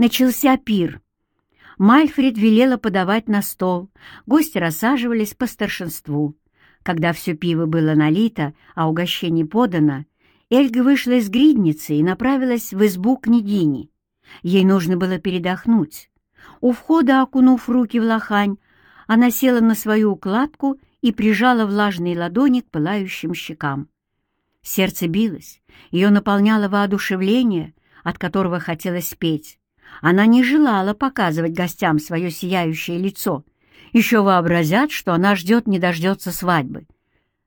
Начался пир. Мальфред велела подавать на стол, гости рассаживались по старшинству. Когда все пиво было налито, а угощение подано, Эльга вышла из гридницы и направилась в избу княгини. Ей нужно было передохнуть. У входа, окунув руки в лохань, она села на свою укладку и прижала влажные ладони к пылающим щекам. Сердце билось, ее наполняло воодушевление, от которого хотелось петь. Она не желала показывать гостям свое сияющее лицо. Еще вообразят, что она ждет не дождется свадьбы.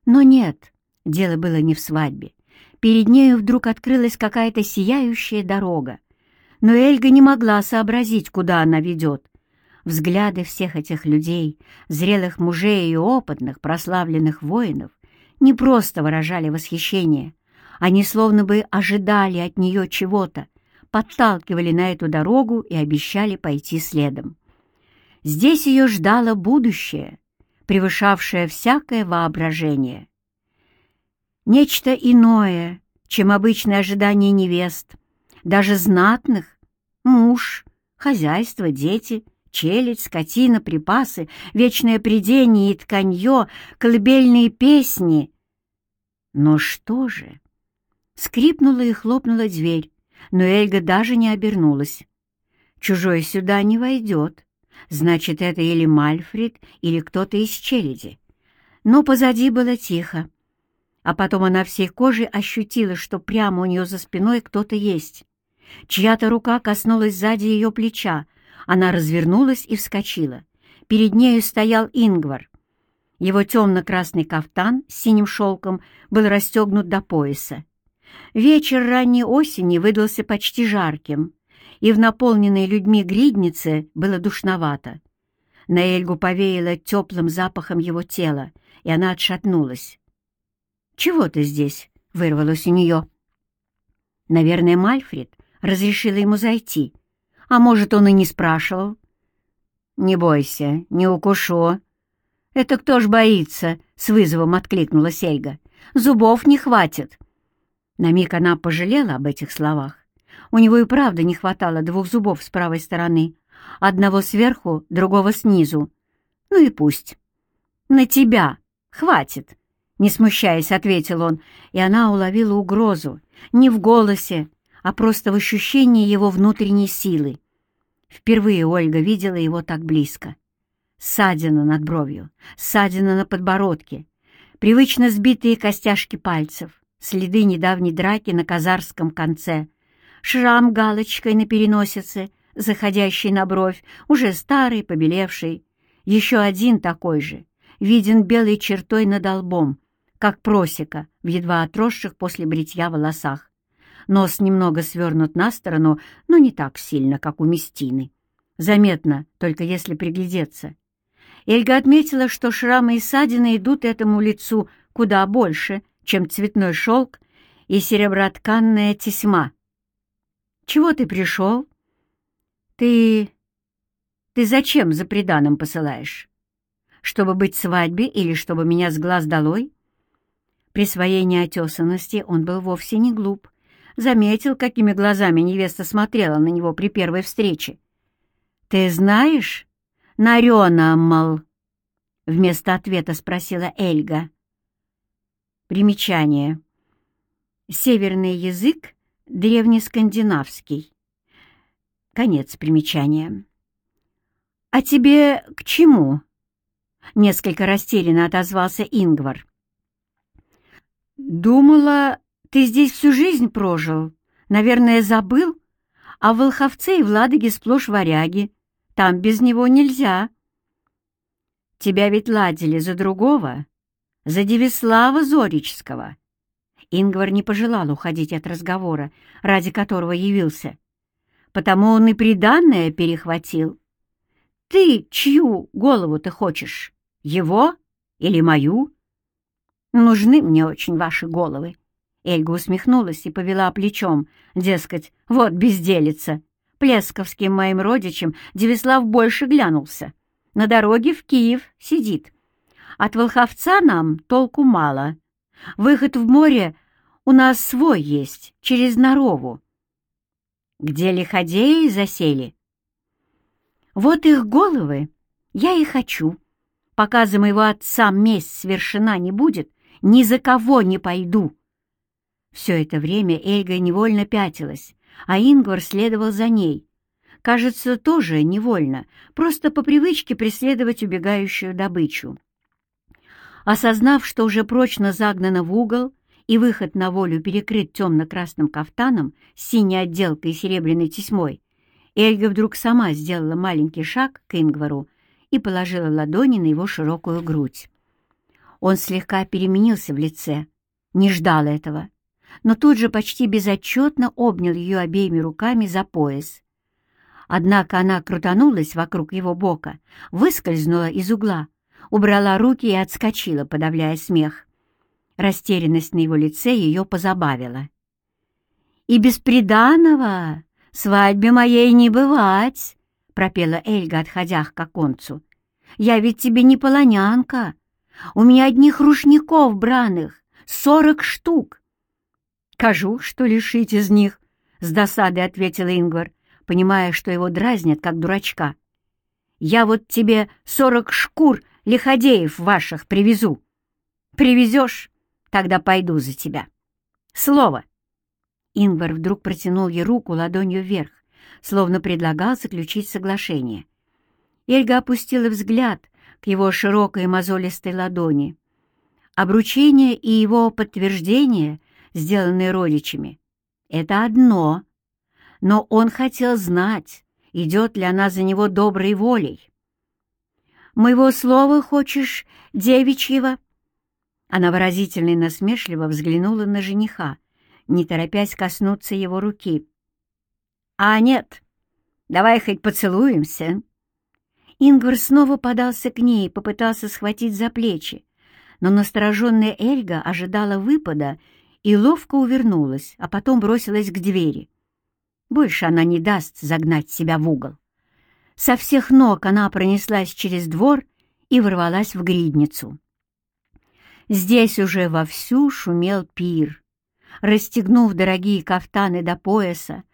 Но нет, дело было не в свадьбе. Перед нею вдруг открылась какая-то сияющая дорога. Но Эльга не могла сообразить, куда она ведет. Взгляды всех этих людей, зрелых мужей и опытных, прославленных воинов, не просто выражали восхищение. Они словно бы ожидали от нее чего-то, подталкивали на эту дорогу и обещали пойти следом. Здесь ее ждало будущее, превышавшее всякое воображение. Нечто иное, чем обычное ожидание невест, даже знатных, муж, хозяйство, дети, челядь, скотина, припасы, вечное придение и тканье, колыбельные песни. Но что же? Скрипнула и хлопнула дверь, но Эльга даже не обернулась. Чужой сюда не войдет. Значит, это или Мальфред, или кто-то из челяди. Но позади было тихо. А потом она всей кожей ощутила, что прямо у нее за спиной кто-то есть. Чья-то рука коснулась сзади ее плеча. Она развернулась и вскочила. Перед нею стоял Ингвар. Его темно-красный кафтан с синим шелком был расстегнут до пояса. Вечер ранней осени выдался почти жарким, и в наполненной людьми гриднице было душновато. На Эльгу повеяло теплым запахом его тела, и она отшатнулась. «Чего ты здесь?» — вырвалось у нее. Наверное, Мальфред разрешила ему зайти. А может, он и не спрашивал. «Не бойся, не укушу». «Это кто ж боится?» — с вызовом откликнулась Эльга. «Зубов не хватит». На миг она пожалела об этих словах. У него и правда не хватало двух зубов с правой стороны. Одного сверху, другого снизу. Ну и пусть. «На тебя! Хватит!» Не смущаясь, ответил он, и она уловила угрозу. Не в голосе, а просто в ощущении его внутренней силы. Впервые Ольга видела его так близко. Ссадина над бровью, ссадина на подбородке, привычно сбитые костяшки пальцев, следы недавней драки на казарском конце, шрам галочкой на переносице, заходящий на бровь, уже старый, побелевший, еще один такой же, виден белой чертой над лбом, как просека в едва отросших после бритья волосах. Нос немного свернут на сторону, но не так сильно, как у Местины. Заметно, только если приглядеться. Эльга отметила, что шрамы и ссадины идут этому лицу куда больше — чем цветной шелк и серебротканная тесьма. «Чего ты пришел?» «Ты... ты зачем за приданым посылаешь? Чтобы быть свадьбе или чтобы меня с глаз долой?» При своей неотесанности он был вовсе не глуп. Заметил, какими глазами невеста смотрела на него при первой встрече. «Ты знаешь, Нарена, мол?» Вместо ответа спросила Эльга. Примечание. Северный язык древнескандинавский. Конец примечания. «А тебе к чему?» — несколько растерянно отозвался Ингвар. «Думала, ты здесь всю жизнь прожил. Наверное, забыл? А в Волховце и в Ладоге сплошь варяги. Там без него нельзя». «Тебя ведь ладили за другого?» За Девислава Зоричского. Ингвар не пожелал уходить от разговора, ради которого явился. Потому он и приданное перехватил. «Ты чью голову ты хочешь? Его или мою?» «Нужны мне очень ваши головы». Эльга усмехнулась и повела плечом, дескать, вот безделица. Плесковским моим родичам Девислав больше глянулся. На дороге в Киев сидит. От Волховца нам толку мало. Выход в море у нас свой есть, через Нарову. где лиходеи засели. Вот их головы я и хочу. Пока за моего отца месть свершена не будет, ни за кого не пойду. Все это время Эльга невольно пятилась, а Ингвар следовал за ней. Кажется, тоже невольно, просто по привычке преследовать убегающую добычу. Осознав, что уже прочно загнано в угол и выход на волю перекрыт темно-красным кафтаном с синей отделкой и серебряной тесьмой, Эльга вдруг сама сделала маленький шаг к Ингвару и положила ладони на его широкую грудь. Он слегка переменился в лице, не ждал этого, но тут же почти безотчетно обнял ее обеими руками за пояс. Однако она крутанулась вокруг его бока, выскользнула из угла, убрала руки и отскочила, подавляя смех. Растерянность на его лице ее позабавила. «И бесприданного свадьбе моей не бывать!» — пропела Эльга, отходя к оконцу. «Я ведь тебе не полонянка. У меня одних рушников браных, сорок штук. «Кажу, что лишить из них», — с досадой ответил Ингвар, понимая, что его дразнят, как дурачка. «Я вот тебе сорок шкур лиходеев ваших привезу. Привезешь, тогда пойду за тебя. Слово!» Ингвар вдруг протянул ей руку ладонью вверх, словно предлагал заключить соглашение. Эльга опустила взгляд к его широкой мозолистой ладони. Обручение и его подтверждение сделанные родичами. Это одно, но он хотел знать, идет ли она за него доброй волей. «Моего слова хочешь, девичьего?» Она выразительно и насмешливо взглянула на жениха, не торопясь коснуться его руки. «А нет, давай хоть поцелуемся». Ингвар снова подался к ней и попытался схватить за плечи, но настороженная Эльга ожидала выпада и ловко увернулась, а потом бросилась к двери. Больше она не даст загнать себя в угол. Со всех ног она пронеслась через двор и ворвалась в гридницу. Здесь уже вовсю шумел пир. Расстегнув дорогие кафтаны до пояса,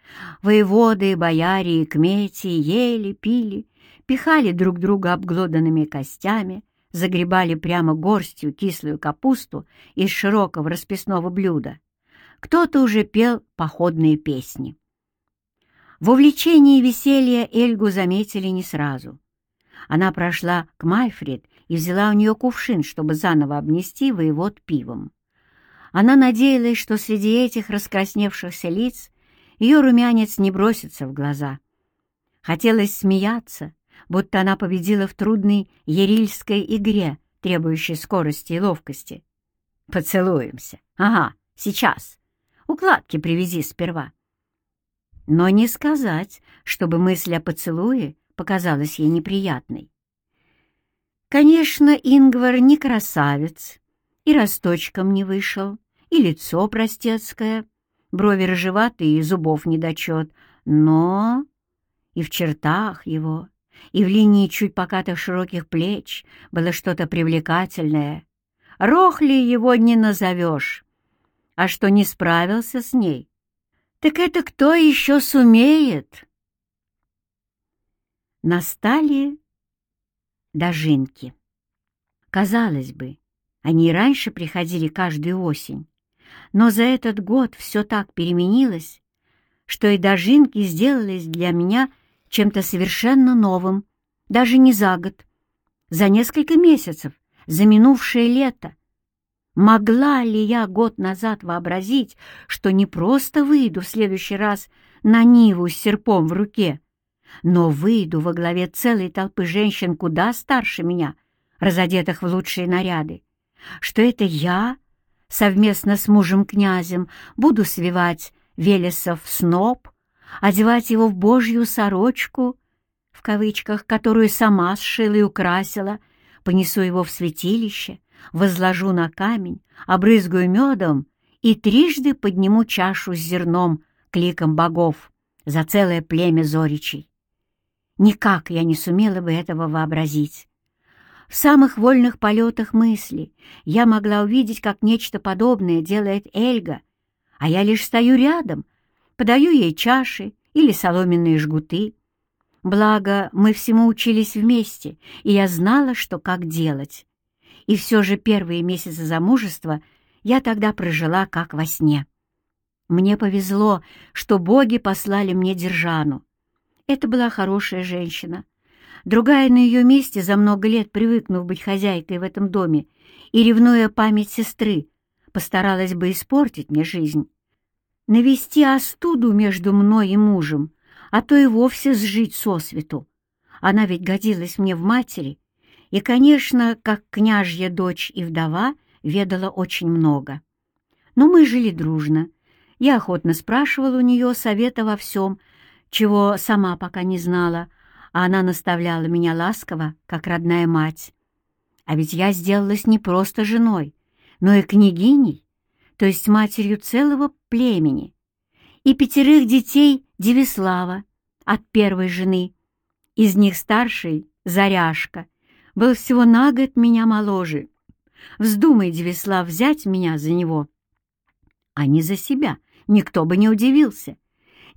воеводы, бояре и кмети ели, пили, пихали друг друга обглоданными костями, загребали прямо горстью кислую капусту из широкого расписного блюда. Кто-то уже пел походные песни. В увлечении веселья Эльгу заметили не сразу. Она прошла к Майфред и взяла у нее кувшин, чтобы заново обнести воевод пивом. Она надеялась, что среди этих раскрасневшихся лиц ее румянец не бросится в глаза. Хотелось смеяться, будто она победила в трудной ерильской игре, требующей скорости и ловкости. «Поцелуемся. Ага, сейчас. Укладки привези сперва». Но не сказать, чтобы мысль о поцелуе показалась ей неприятной. Конечно, Ингвар не красавец, и росточком не вышел, и лицо простецкое, брови рыжеватые и зубов недочет, но и в чертах его, и в линии чуть покатых широких плеч было что-то привлекательное. Рохли его не назовешь. А что не справился с ней, так это кто еще сумеет? Настали дожинки. Казалось бы, они раньше приходили каждую осень, но за этот год все так переменилось, что и дожинки сделались для меня чем-то совершенно новым, даже не за год, за несколько месяцев, за минувшее лето. Могла ли я год назад вообразить, что не просто выйду в следующий раз на Ниву с серпом в руке, но выйду во главе целой толпы женщин куда старше меня, разодетых в лучшие наряды, что это я совместно с мужем-князем буду свивать Велесов сноп, одевать его в божью сорочку, в кавычках, которую сама сшила и украсила, понесу его в святилище, возложу на камень, обрызгаю медом и трижды подниму чашу с зерном к ликам богов за целое племя зоричей. Никак я не сумела бы этого вообразить. В самых вольных полетах мысли я могла увидеть, как нечто подобное делает Эльга, а я лишь стою рядом, подаю ей чаши или соломенные жгуты. Благо, мы всему учились вместе, и я знала, что как делать. И все же первые месяцы замужества я тогда прожила как во сне. Мне повезло, что боги послали мне Держану. Это была хорошая женщина. Другая на ее месте, за много лет привыкнув быть хозяйкой в этом доме и ревнуя память сестры, постаралась бы испортить мне жизнь. Навести остуду между мной и мужем, а то и вовсе сжить сосвету. Она ведь годилась мне в матери, и, конечно, как княжья дочь и вдова, ведала очень много. Но мы жили дружно. Я охотно спрашивала у нее совета во всем, чего сама пока не знала, а она наставляла меня ласково, как родная мать. А ведь я сделалась не просто женой, но и княгиней, то есть матерью целого племени, и пятерых детей Девислава от первой жены. Из них старший, Заряшка, был всего на год меня моложе. Вздумай, Девислав, взять меня за него. А не за себя, никто бы не удивился.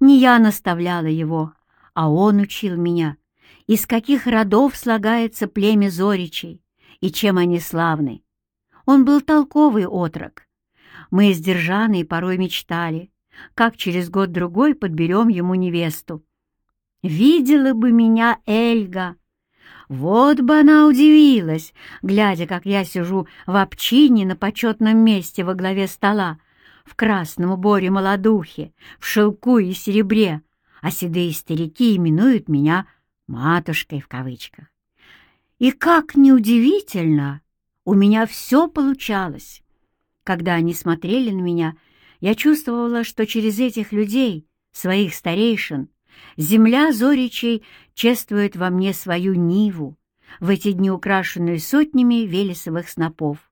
Не я наставляла его, а он учил меня, из каких родов слагается племя Зоричей и чем они славны. Он был толковый отрок. Мы с Держаной порой мечтали, как через год-другой подберем ему невесту. Видела бы меня Эльга, вот бы она удивилась, глядя, как я сижу в обчине на почетном месте во главе стола, в красном уборе молодухи, в шелку и серебре, а седые старики именуют меня «матушкой» в кавычках. И как неудивительно, у меня все получалось. Когда они смотрели на меня, я чувствовала, что через этих людей, своих старейшин, Земля Зоричей чествует во мне свою Ниву, в эти дни украшенную сотнями велесовых снопов.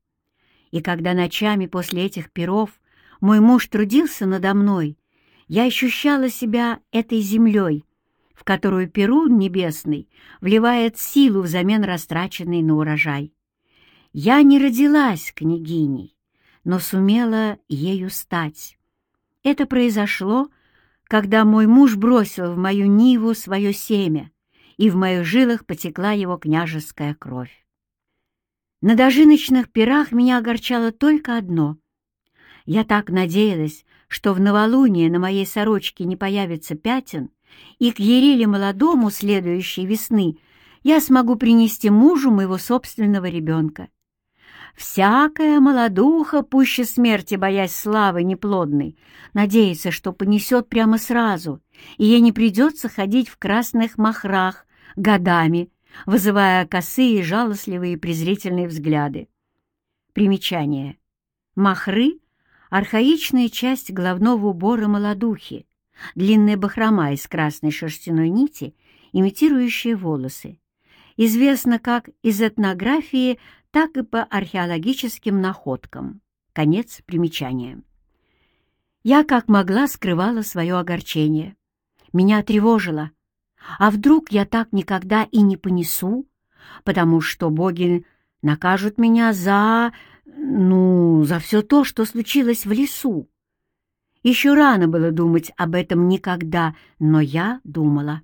И когда ночами после этих перов мой муж трудился надо мной, я ощущала себя этой землей, в которую Перун небесный вливает силу взамен растраченной на урожай. Я не родилась княгиней, но сумела ею стать. Это произошло когда мой муж бросил в мою ниву свое семя, и в моих жилах потекла его княжеская кровь. На дожиночных пирах меня огорчало только одно. Я так надеялась, что в новолуние на моей сорочке не появится пятен, и к Ереле молодому следующей весны я смогу принести мужу моего собственного ребенка. Всякая молодуха, пуще смерти, боясь славы неплодной, надеется, что понесет прямо сразу, и ей не придется ходить в красных махрах годами, вызывая косые, жалостливые и презрительные взгляды. Примечание. Махры — архаичная часть головного убора молодухи, длинная бахрома из красной шерстяной нити, имитирующая волосы. Известно как из этнографии так и по археологическим находкам. Конец примечания. Я как могла скрывала свое огорчение. Меня тревожило. А вдруг я так никогда и не понесу, потому что боги накажут меня за... ну, за все то, что случилось в лесу. Еще рано было думать об этом никогда, но я думала.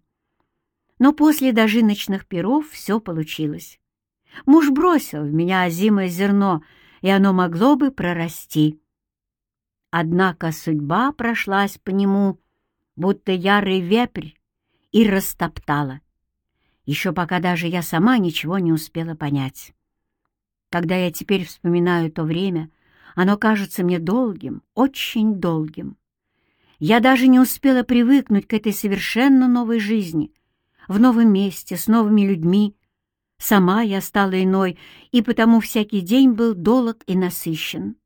Но после дожиночных перов все получилось. Муж бросил в меня озимое зерно, и оно могло бы прорасти. Однако судьба прошлась по нему, будто ярый вепрь, и растоптала. Еще пока даже я сама ничего не успела понять. Когда я теперь вспоминаю то время, оно кажется мне долгим, очень долгим. Я даже не успела привыкнуть к этой совершенно новой жизни, в новом месте, с новыми людьми, Сама я стала иной, и потому всякий день был долг и насыщен.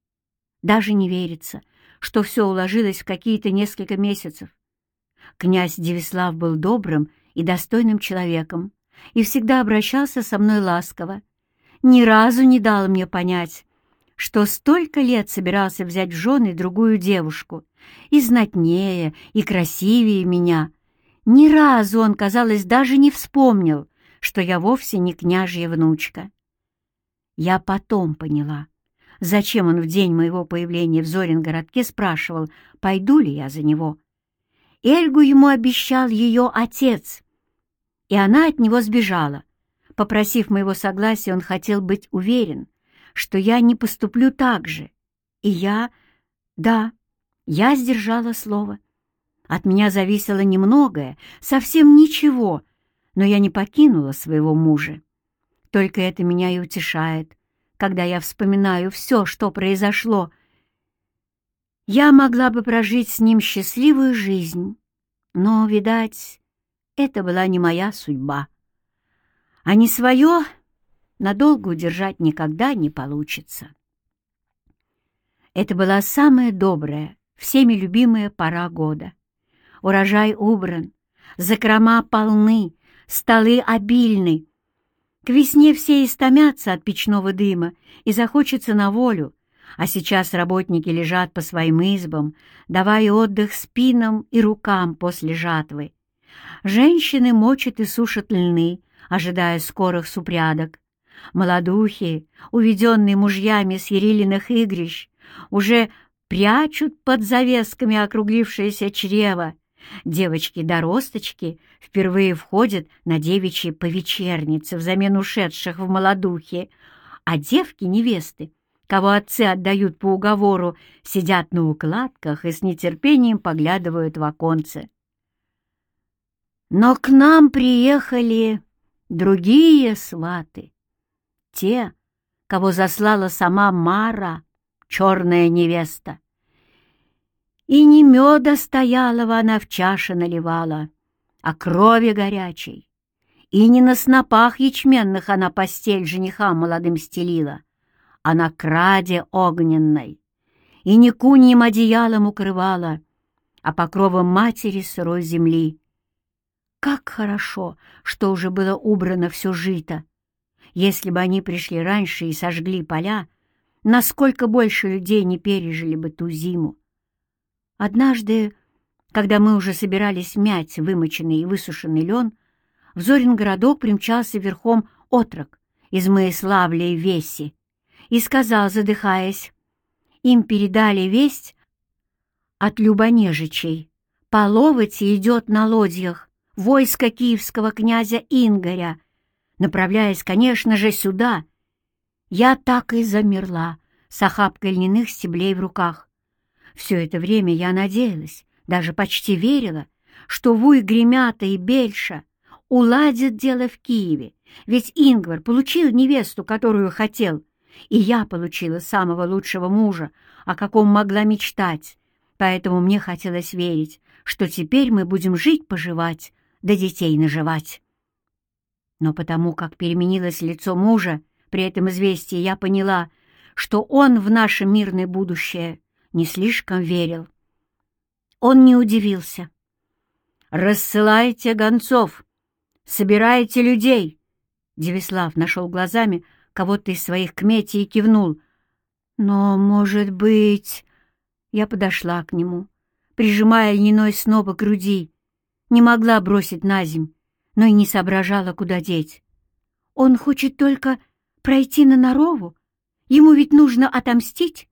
Даже не верится, что все уложилось в какие-то несколько месяцев. Князь Девислав был добрым и достойным человеком и всегда обращался со мной ласково. Ни разу не дал мне понять, что столько лет собирался взять в жены другую девушку, и знатнее, и красивее меня. Ни разу он, казалось, даже не вспомнил, что я вовсе не княжья внучка. Я потом поняла, зачем он в день моего появления в Зорин городке спрашивал, пойду ли я за него. Эльгу ему обещал ее отец, и она от него сбежала. Попросив моего согласия, он хотел быть уверен, что я не поступлю так же. И я... Да, я сдержала слово. От меня зависело немногое, совсем ничего, но я не покинула своего мужа. Только это меня и утешает, когда я вспоминаю все, что произошло. Я могла бы прожить с ним счастливую жизнь, но, видать, это была не моя судьба. А не свое надолго удержать никогда не получится. Это была самая добрая, всеми любимая пора года. Урожай убран, закрома полны, столы обильны. К весне все истомятся от печного дыма и захочется на волю, а сейчас работники лежат по своим избам, давая отдых спинам и рукам после жатвы. Женщины мочат и сушат льны, ожидая скорых супрядок. Молодухи, уведенные мужьями с ерилиных игрищ, уже прячут под завесками округлившееся чрево. Девочки-доросточки впервые входят на девичьи повечерницы взамен ушедших в молодухи, а девки-невесты, кого отцы отдают по уговору, сидят на укладках и с нетерпением поглядывают в оконце. Но к нам приехали другие сваты, те, кого заслала сама Мара, черная невеста. И не меда стоялого она в чаше наливала, а крови горячей. И не на снопах ячменных она постель женихам молодым стелила, а на краде огненной. И не куньим одеялом укрывала, а покровом матери сырой земли. Как хорошо, что уже было убрано все жито. Если бы они пришли раньше и сожгли поля, насколько больше людей не пережили бы ту зиму. Однажды, когда мы уже собирались мять вымоченный и высушенный лен, в Зорин городок примчался верхом отрок из Моиславля и Веси и сказал, задыхаясь, им передали весть от Любонежичей. Половати идет на лодьях войско киевского князя Ингоря, направляясь, конечно же, сюда. Я так и замерла с охапкой льняных стеблей в руках. Все это время я надеялась, даже почти верила, что Вуй Гремята и Бельша уладят дело в Киеве, ведь Ингвар получил невесту, которую хотел, и я получила самого лучшего мужа, о каком могла мечтать, поэтому мне хотелось верить, что теперь мы будем жить-поживать, да детей наживать. Но потому как переменилось лицо мужа, при этом известии я поняла, что он в наше мирное будущее не слишком верил. Он не удивился. «Рассылайте гонцов! Собирайте людей!» Девислав нашел глазами кого-то из своих кметей и кивнул. «Но, может быть...» Я подошла к нему, прижимая льняной сноп к груди не могла бросить на земь, но и не соображала, куда деть. Он хочет только пройти на Нарову? Ему ведь нужно отомстить?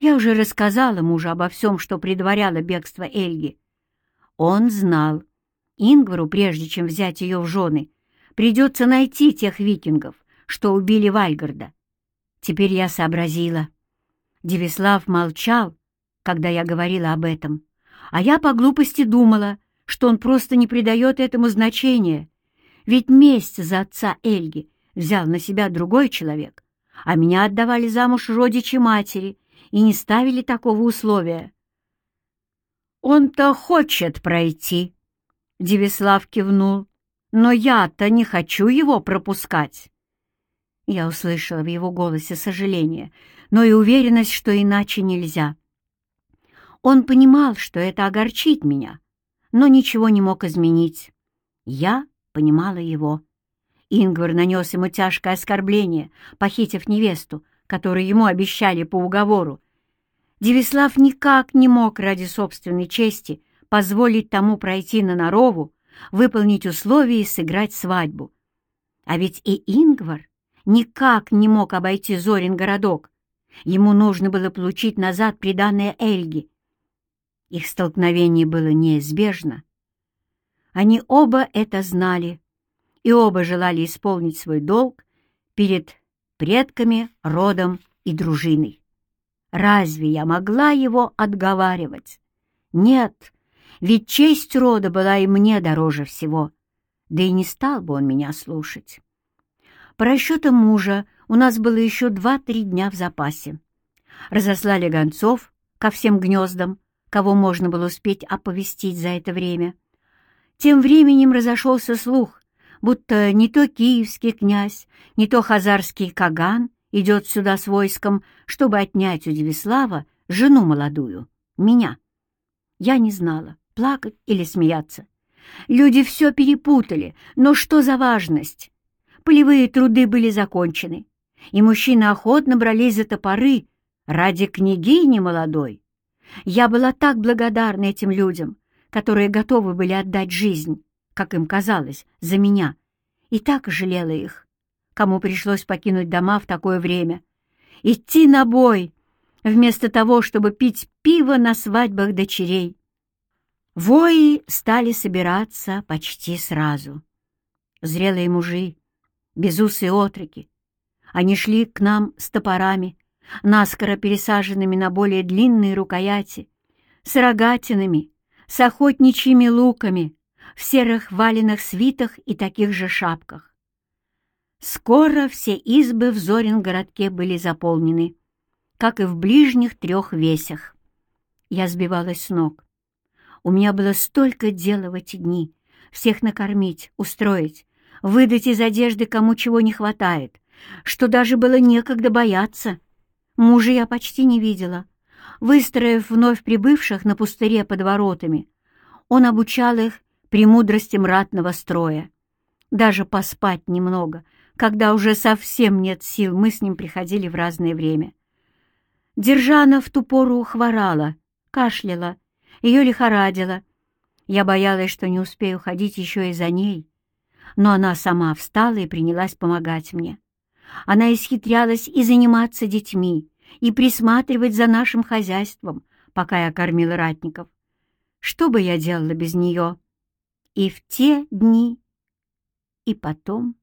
Я уже рассказала мужу обо всем, что предваряло бегство Эльги. Он знал. Ингвару, прежде чем взять ее в жены, придется найти тех викингов, что убили Вальгарда. Теперь я сообразила. Девислав молчал, когда я говорила об этом, а я по глупости думала, что он просто не придает этому значения. Ведь месть за отца Эльги взял на себя другой человек, а меня отдавали замуж родичи матери и не ставили такого условия. «Он-то хочет пройти», — Девислав кивнул, «но я-то не хочу его пропускать». Я услышала в его голосе сожаление, но и уверенность, что иначе нельзя. Он понимал, что это огорчит меня, но ничего не мог изменить. Я понимала его. Ингвар нанес ему тяжкое оскорбление, похитив невесту, которую ему обещали по уговору. Девислав никак не мог ради собственной чести позволить тому пройти на Нарову, выполнить условия и сыграть свадьбу. А ведь и Ингвар никак не мог обойти Зорин городок. Ему нужно было получить назад приданное Эльги. Их столкновение было неизбежно. Они оба это знали и оба желали исполнить свой долг перед предками, родом и дружиной. Разве я могла его отговаривать? Нет, ведь честь рода была и мне дороже всего, да и не стал бы он меня слушать. По расчетам мужа у нас было еще два-три дня в запасе. Разослали гонцов ко всем гнездам, кого можно было успеть оповестить за это время. Тем временем разошелся слух, будто не то киевский князь, не то хазарский каган идет сюда с войском, чтобы отнять у Девислава жену молодую, меня. Я не знала, плакать или смеяться. Люди все перепутали, но что за важность? Полевые труды были закончены, и мужчины охотно брались за топоры ради княгини молодой. Я была так благодарна этим людям, которые готовы были отдать жизнь, как им казалось, за меня, и так жалела их, кому пришлось покинуть дома в такое время, идти на бой, вместо того, чтобы пить пиво на свадьбах дочерей. Вои стали собираться почти сразу. Зрелые мужи, безусые отроки. Они шли к нам с топорами, наскоро пересаженными на более длинные рукояти, с рогатинами, с охотничьими луками, в серых валенных свитах и таких же шапках. Скоро все избы в Зорин-городке были заполнены, как и в ближних трех весях. Я сбивалась с ног. У меня было столько дела в эти дни. Всех накормить, устроить, выдать из одежды кому чего не хватает, что даже было некогда бояться. Мужа я почти не видела. Выстроив вновь прибывших на пустыре под воротами, он обучал их премудростям ратного строя. Даже поспать немного, когда уже совсем нет сил, мы с ним приходили в разное время. Держана в ту пору хворала, кашляла, ее лихорадило. Я боялась, что не успею ходить еще и за ней. Но она сама встала и принялась помогать мне. Она исхитрялась и заниматься детьми, и присматривать за нашим хозяйством, пока я кормила ратников. Что бы я делала без нее? И в те дни, и потом...